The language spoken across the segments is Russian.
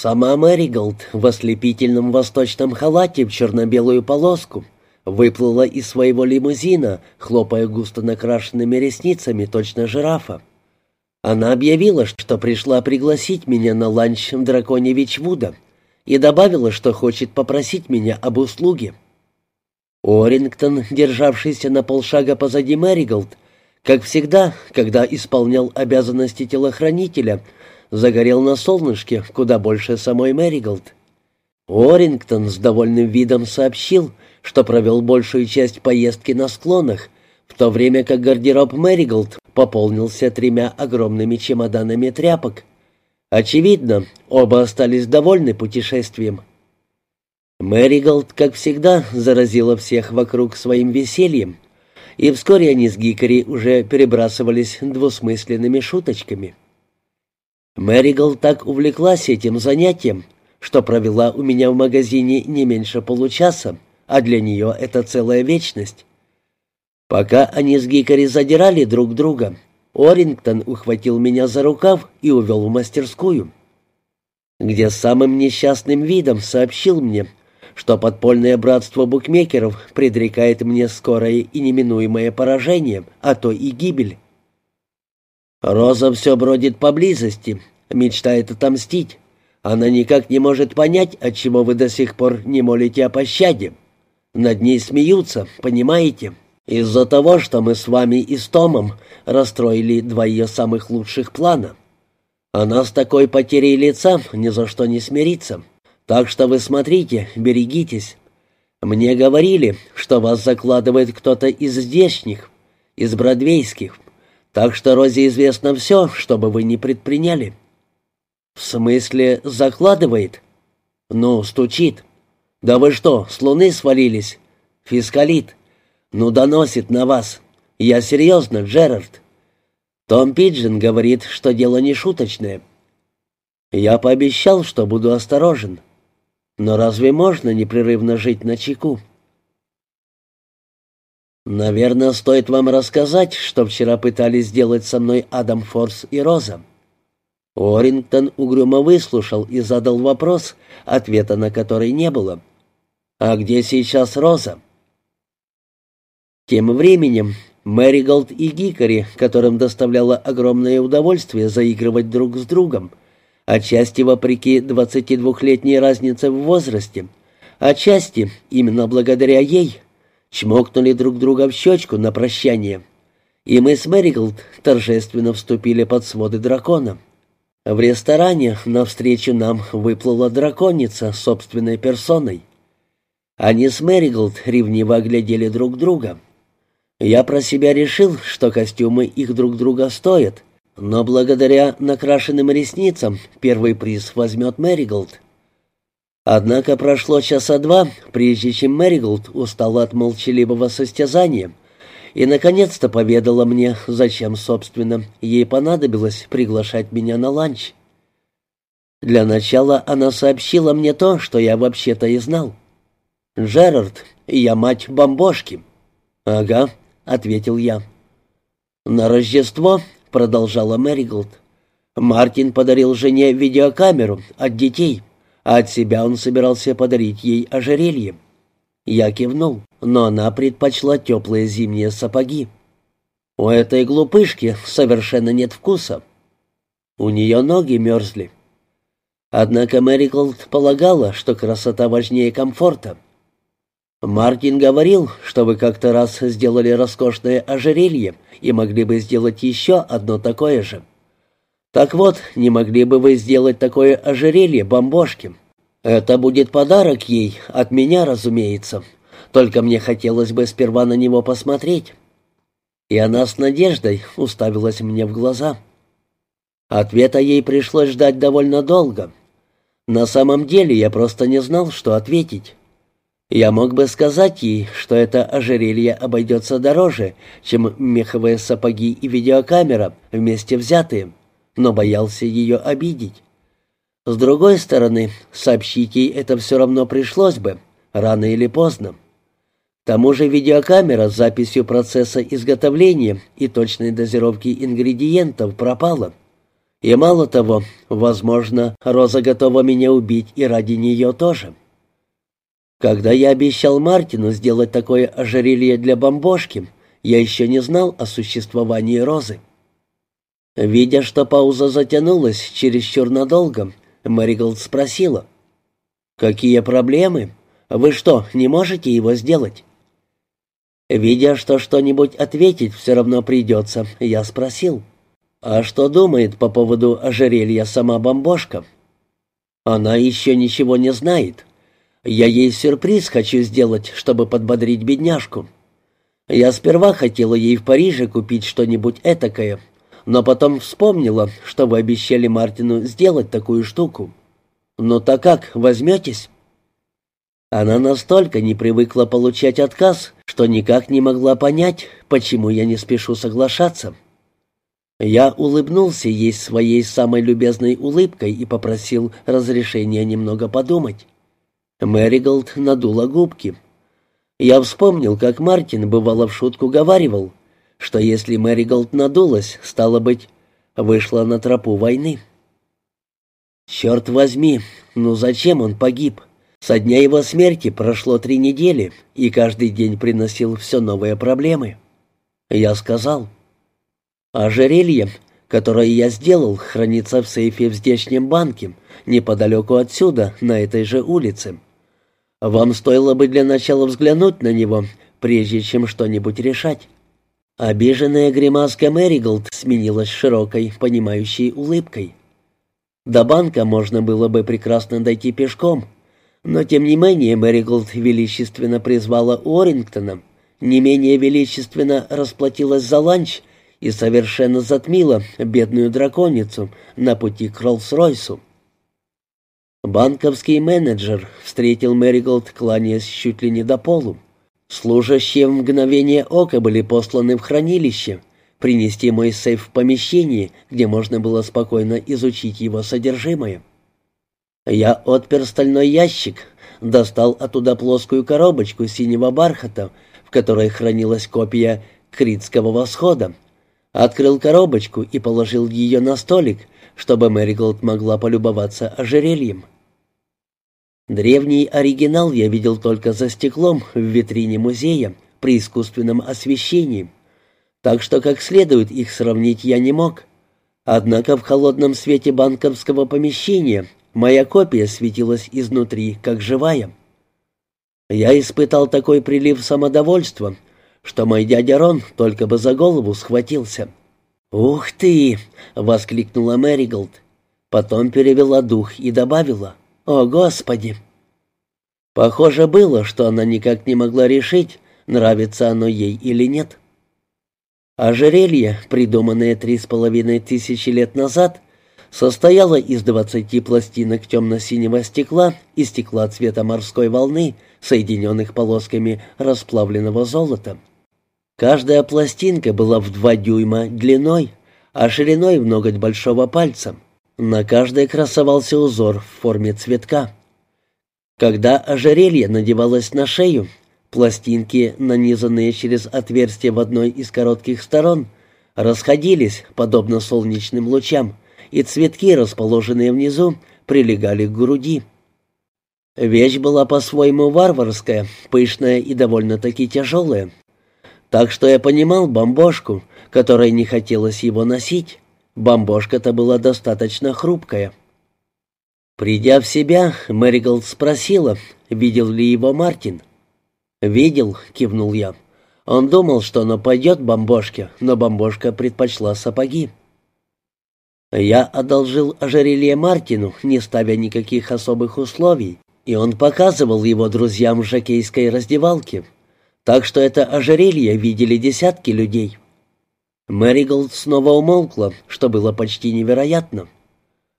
Сама Мэриголд в ослепительном восточном халате в черно-белую полоску выплыла из своего лимузина, хлопая густо накрашенными ресницами, точно жирафа. Она объявила, что пришла пригласить меня на ланч в драконе Вичвуда и добавила, что хочет попросить меня об услуге. Орингтон, державшийся на полшага позади Мэриголд, как всегда, когда исполнял обязанности телохранителя, загорел на солнышке куда больше самой Мэриголд. Уоррингтон с довольным видом сообщил, что провел большую часть поездки на склонах, в то время как гардероб Мэриголд пополнился тремя огромными чемоданами тряпок. Очевидно, оба остались довольны путешествием. Мэриголд, как всегда, заразила всех вокруг своим весельем, и вскоре они с Гикари уже перебрасывались двусмысленными шуточками. Мэригл так увлеклась этим занятием, что провела у меня в магазине не меньше получаса, а для нее это целая вечность. Пока они с Гикари задирали друг друга, Орингтон ухватил меня за рукав и увел в мастерскую, где самым несчастным видом сообщил мне, что подпольное братство букмекеров предрекает мне скорое и неминуемое поражение, а то и гибель. Роза все бродит поблизости, мечтает отомстить. Она никак не может понять, отчего вы до сих пор не молите о пощаде. Над ней смеются, понимаете? Из-за того, что мы с вами и с Томом расстроили два ее самых лучших плана. Она с такой потерей лица ни за что не смирится. Так что вы смотрите, берегитесь. Мне говорили, что вас закладывает кто-то из здешних, из бродвейских. Так что Розе известно все, что бы вы ни предприняли». «В смысле, закладывает?» «Ну, стучит». «Да вы что, с луны свалились?» «Фискалит». «Ну, доносит на вас». «Я серьезно, Джерард». Том Пиджин говорит, что дело не шуточное. Я пообещал, что буду осторожен. Но разве можно непрерывно жить на чеку? Наверное, стоит вам рассказать, что вчера пытались сделать со мной Адам Форс и Роза. Орингтон угрюмо выслушал и задал вопрос, ответа на который не было. «А где сейчас Роза?» Тем временем Мэриголд и Гикари, которым доставляло огромное удовольствие заигрывать друг с другом, отчасти вопреки 22-летней разнице в возрасте, отчасти именно благодаря ей – чмокнули друг друга в щечку на прощание, и мы с Мэриголд торжественно вступили под своды дракона. В ресторане навстречу нам выплыла драконица собственной персоной. Они с Мэриголд ревниво оглядели друг друга. Я про себя решил, что костюмы их друг друга стоят, но благодаря накрашенным ресницам первый приз возьмет Мэриголд. Однако прошло часа два, прежде чем Мэриголд устала от молчаливого состязания и, наконец-то, поведала мне, зачем, собственно, ей понадобилось приглашать меня на ланч. Для начала она сообщила мне то, что я вообще-то и знал. «Джерард, я мать бомбошки». «Ага», — ответил я. «На Рождество», — продолжала Мэриголд, — «Мартин подарил жене видеокамеру от детей» а от себя он собирался подарить ей ожерелье. Я кивнул, но она предпочла теплые зимние сапоги. У этой глупышки совершенно нет вкуса. У нее ноги мерзли. Однако Мэри полагала, что красота важнее комфорта. Мартин говорил, что вы как-то раз сделали роскошное ожерелье и могли бы сделать еще одно такое же. Так вот, не могли бы вы сделать такое ожерелье бомбошки? Это будет подарок ей, от меня, разумеется. Только мне хотелось бы сперва на него посмотреть. И она с надеждой уставилась мне в глаза. Ответа ей пришлось ждать довольно долго. На самом деле я просто не знал, что ответить. Я мог бы сказать ей, что это ожерелье обойдется дороже, чем меховые сапоги и видеокамера вместе взятые но боялся ее обидеть. С другой стороны, сообщить ей это все равно пришлось бы, рано или поздно. К тому же видеокамера с записью процесса изготовления и точной дозировки ингредиентов пропала. И мало того, возможно, Роза готова меня убить и ради нее тоже. Когда я обещал Мартину сделать такое ожерелье для бомбошки, я еще не знал о существовании Розы. Видя, что пауза затянулась чересчур надолго, Мэриголд спросила. «Какие проблемы? Вы что, не можете его сделать?» Видя, что что-нибудь ответить все равно придется, я спросил. «А что думает по поводу ожерелья сама бомбошка?» «Она еще ничего не знает. Я ей сюрприз хочу сделать, чтобы подбодрить бедняжку. Я сперва хотела ей в Париже купить что-нибудь этакое, но потом вспомнила, что вы обещали Мартину сделать такую штуку. Ну так как, возьметесь?» Она настолько не привыкла получать отказ, что никак не могла понять, почему я не спешу соглашаться. Я улыбнулся ей своей самой любезной улыбкой и попросил разрешения немного подумать. Мэриголд надула губки. Я вспомнил, как Мартин бывало в шутку говаривал, что если Мэриголд надулась, стало быть, вышла на тропу войны. Черт возьми, ну зачем он погиб? Со дня его смерти прошло три недели, и каждый день приносил все новые проблемы. Я сказал, Ожерелье, которое я сделал, хранится в сейфе в здешнем банке, неподалеку отсюда, на этой же улице. Вам стоило бы для начала взглянуть на него, прежде чем что-нибудь решать». Обиженная гримаска Мэриголд сменилась широкой, понимающей улыбкой. До банка можно было бы прекрасно дойти пешком, но тем не менее Мэриголд величественно призвала Уоррингтона, не менее величественно расплатилась за ланч и совершенно затмила бедную драконицу на пути к Роллс-Ройсу. Банковский менеджер встретил Мэриголд, кланяясь чуть ли не до полу. Служащие в мгновение ока были посланы в хранилище, принести мой сейф в помещении, где можно было спокойно изучить его содержимое. Я отпер стальной ящик, достал оттуда плоскую коробочку синего бархата, в которой хранилась копия Критского восхода, Открыл коробочку и положил ее на столик, чтобы Мэриголд могла полюбоваться ожерельем. Древний оригинал я видел только за стеклом в витрине музея при искусственном освещении, так что как следует их сравнить я не мог. Однако в холодном свете банковского помещения моя копия светилась изнутри, как живая. Я испытал такой прилив самодовольства, что мой дядя Рон только бы за голову схватился. «Ух ты!» — воскликнула Мэриголд. Потом перевела дух и добавила. «О, Господи!» Похоже было, что она никак не могла решить, нравится оно ей или нет. Ожерелье, придуманное три с половиной тысячи лет назад, состояло из двадцати пластинок темно-синего стекла и стекла цвета морской волны, соединенных полосками расплавленного золота. Каждая пластинка была в два дюйма длиной, а шириной в ноготь большого пальца. На каждой красовался узор в форме цветка. Когда ожерелье надевалось на шею, пластинки, нанизанные через отверстие в одной из коротких сторон, расходились, подобно солнечным лучам, и цветки, расположенные внизу, прилегали к груди. Вещь была по-своему варварская, пышная и довольно-таки тяжелая. Так что я понимал бомбошку, которой не хотелось его носить. Бомбошка-то была достаточно хрупкая. Придя в себя, Мэриголд спросила, видел ли его Мартин. «Видел», — кивнул я. Он думал, что оно пойдет бомбошке, но бомбошка предпочла сапоги. Я одолжил ожерелье Мартину, не ставя никаких особых условий, и он показывал его друзьям в жокейской раздевалке. Так что это ожерелье видели десятки людей. Мэриголд снова умолкла, что было почти невероятно.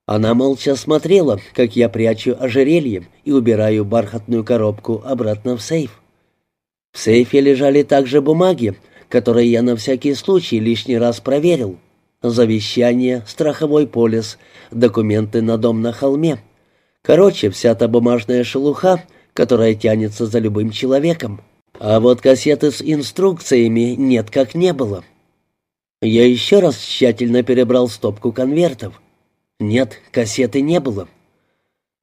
Она молча смотрела, как я прячу ожерелье и убираю бархатную коробку обратно в сейф. В сейфе лежали также бумаги, которые я на всякий случай лишний раз проверил. Завещание, страховой полис, документы на дом на холме. Короче, вся та бумажная шелуха, которая тянется за любым человеком. А вот кассеты с инструкциями нет как не было. Я еще раз тщательно перебрал стопку конвертов. Нет, кассеты не было.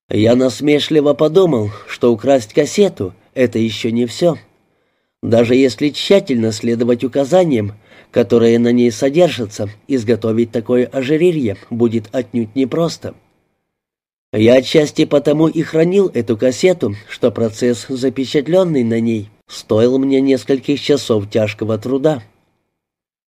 Я насмешливо подумал, что украсть кассету — это еще не все. Даже если тщательно следовать указаниям, которые на ней содержатся, изготовить такое ожерелье будет отнюдь непросто. Я отчасти потому и хранил эту кассету, что процесс, запечатленный на ней, стоил мне нескольких часов тяжкого труда.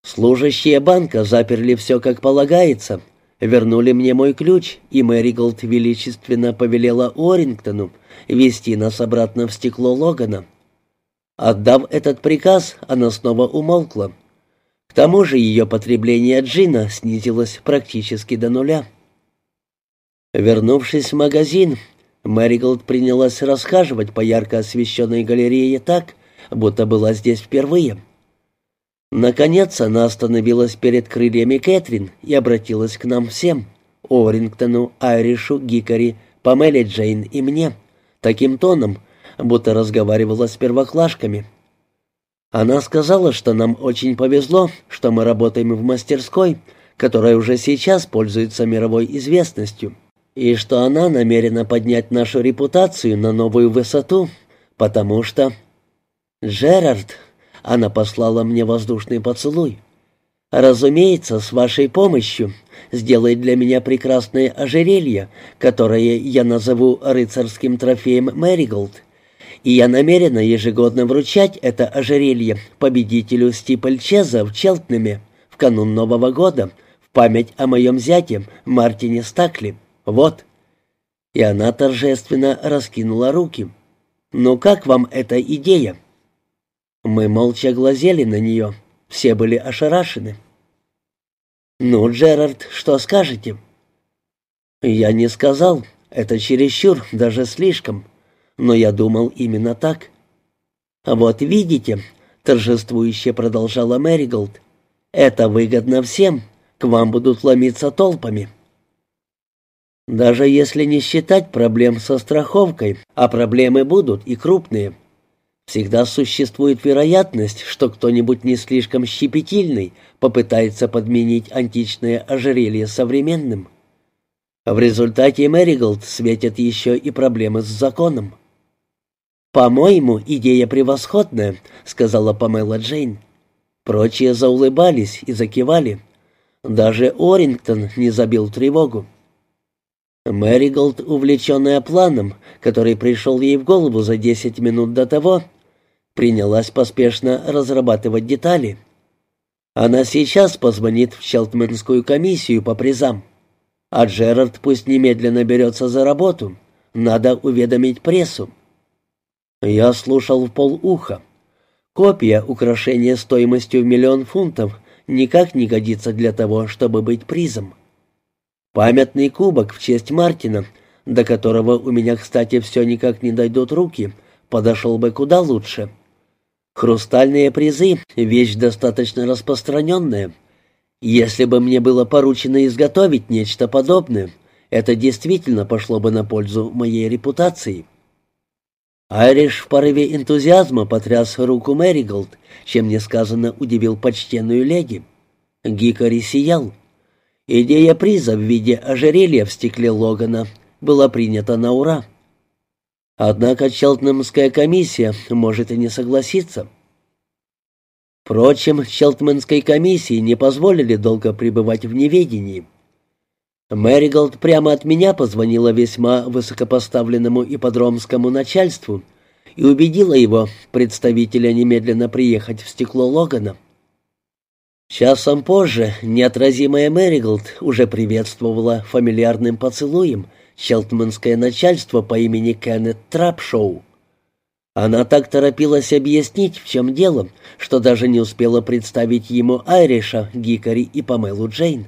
Служащие банка заперли все как полагается, вернули мне мой ключ, и Мэри Голд величественно повелела Уоррингтону вести нас обратно в стекло Логана. Отдав этот приказ, она снова умолкла. К тому же ее потребление джина снизилось практически до нуля. Вернувшись в магазин, Мэриголд принялась расхаживать по ярко освещенной галерее так, будто была здесь впервые. Наконец она остановилась перед крыльями Кэтрин и обратилась к нам всем — Орингтону, Айришу, Гикари, Памеле Джейн и мне, таким тоном, будто разговаривала с первоклашками. Она сказала, что нам очень повезло, что мы работаем в мастерской, которая уже сейчас пользуется мировой известностью, и что она намерена поднять нашу репутацию на новую высоту, потому что... «Джерард», — она послала мне воздушный поцелуй, — «разумеется, с вашей помощью сделай для меня прекрасное ожерелье, которое я назову рыцарским трофеем Мэриголд, и я намерена ежегодно вручать это ожерелье победителю Стипельчеза в Челтнеме в канун Нового года в память о моем зяте Мартине Стакли. Вот». И она торжественно раскинула руки. «Ну как вам эта идея?» Мы молча глазели на нее. Все были ошарашены. «Ну, Джерард, что скажете?» «Я не сказал. Это чересчур, даже слишком но я думал именно так. Вот видите, торжествующе продолжала Мэриголд, это выгодно всем, к вам будут ломиться толпами. Даже если не считать проблем со страховкой, а проблемы будут и крупные, всегда существует вероятность, что кто-нибудь не слишком щепетильный попытается подменить античное ожерелье современным. В результате Мэриголд светят еще и проблемы с законом. «По-моему, идея превосходная», — сказала Памела Джейн. Прочие заулыбались и закивали. Даже Орингтон не забил тревогу. Мэри Голд, увлеченная планом, который пришел ей в голову за десять минут до того, принялась поспешно разрабатывать детали. Она сейчас позвонит в Челтменскую комиссию по призам. А Джерард пусть немедленно берется за работу. Надо уведомить прессу. Я слушал в полуха. Копия украшения стоимостью в миллион фунтов никак не годится для того, чтобы быть призом. Памятный кубок в честь Мартина, до которого у меня, кстати, все никак не дойдут руки, подошел бы куда лучше. Хрустальные призы — вещь достаточно распространенная. Если бы мне было поручено изготовить нечто подобное, это действительно пошло бы на пользу моей репутации. Айриш в порыве энтузиазма потряс руку Мэриголд, чем несказанно удивил почтенную леди. Гикари сиял. Идея приза в виде ожерелья в стекле Логана была принята на ура. Однако Челтнемская комиссия может и не согласиться. Впрочем, Челтменской комиссии не позволили долго пребывать в неведении. Мэриголд прямо от меня позвонила весьма высокопоставленному ипподромскому начальству и убедила его, представителя, немедленно приехать в стекло Логана. Часом позже неотразимая Мэриголд уже приветствовала фамильярным поцелуем челтманское начальство по имени Кеннет Трапшоу. Она так торопилась объяснить, в чем дело, что даже не успела представить ему Айриша, Гикари и Памелу Джейн.